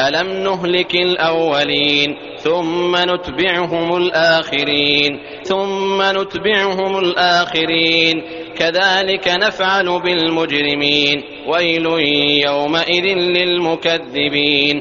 ألم نهلك الأولين ثم نتبعهم الآخرين ثم نتبعهم الآخرين كذلك نفعل بالمجرمين ويل يومئذ للمكذبين